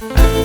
Adela